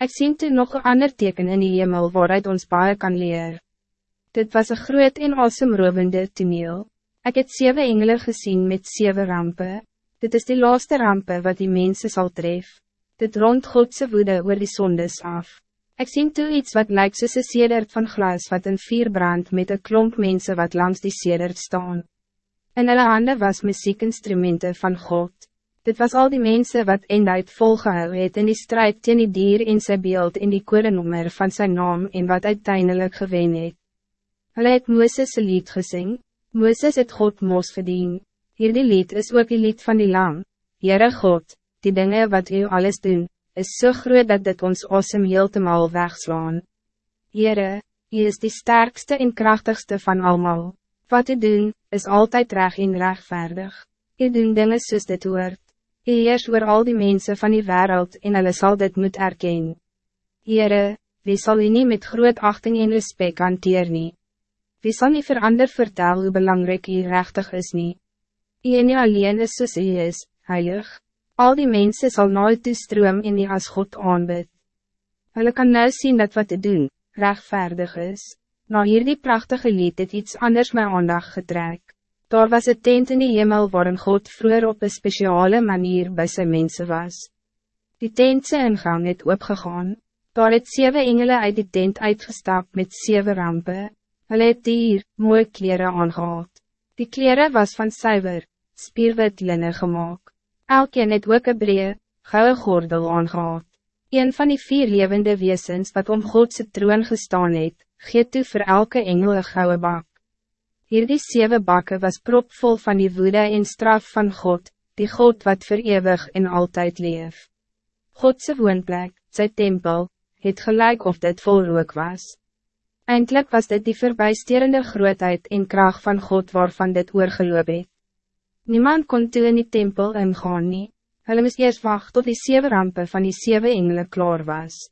Ik zie toen nog een ander teken in die hemel waaruit ons baie kan leer. Dit was een groot en asemrovende toneel. Ik heb zeven engelen gezien met zeven rampen. Dit is de laatste rampen wat die mensen zal treffen. Dit rond Godse woede oor die sondes af. Ik zie toe iets wat lijkt soos een sedert van glas wat in vier brand met een klomp mensen wat langs die sedert staan. In hulle hande was muziekinstrumenten van God. Dit was al die mensen wat eenduid volgehou het in die strijd teen die dier in zijn beeld in die korenummer van zijn naam en wat uiteindelijk gewen het. Hulle het Mooses lied gesing, Mooses het God mos gedien. Hierdie lied is ook die lied van die lam. Heere God, die dingen wat u alles doen, is zo so groot dat dit ons awesome heeltemal wegslaan. Heere, u is die sterkste en krachtigste van allemaal. Wat u doen, is altijd reg en rechtvaardig. U doen dingen soos dit hoort. U heers oor al die mensen van die wereld en hulle sal dit moet erken. Heere, wie zal u niet met groot achting en respect hanteer nie? Wie zal niet verander vertel hoe belangrijk u rechtig is nie? En u alleen is soos u is, heilig. Al die mensen zal nooit toestroom en die as God aanbid. Hulle kan nou zien dat wat te doen, rechtvaardig is. Na hierdie prachtige lied het iets anders mijn aandacht getrek. Daar was een tent in die hemel waarin God vroeger op een speciale manier bij zijn mensen was. Die tentse ingang het opgegaan. Daar het zeven engelen uit die tent uitgestapt met zeven rampen. Hulle het hier mooie kleren aangehad. Die kleren was van suiwer, spierwit linnen gemaakt. Elkeen het ook een breed, gouden gordel aangehad. Een van die vier levende wezens wat om Godse troon gestaan het, geet toe voor elke engel een gouden bak. Hier die zeven bakken was propvol van die woede en straf van God, die God wat voor eeuwig en altijd leef. Godse woonplek, zijn tempel, het gelijk of dit vol rook was. Eindelijk was dit die verbijsterende grootheid en kracht van God waarvan dit oorgeloop het. Niemand kon toe in die tempel ingaan nie. Hulle moes eerst wacht tot die zeven rampen van die zeven engelen klaar was.